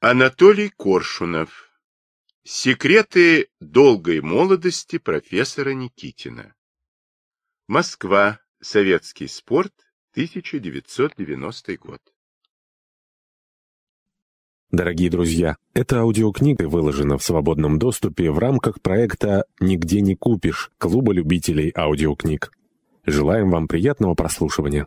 Анатолий Коршунов. Секреты долгой молодости профессора Никитина. Москва. Советский спорт. 1990 год. Дорогие друзья, эта аудиокнига выложена в свободном доступе в рамках проекта «Нигде не купишь» Клуба любителей аудиокниг. Желаем вам приятного прослушивания.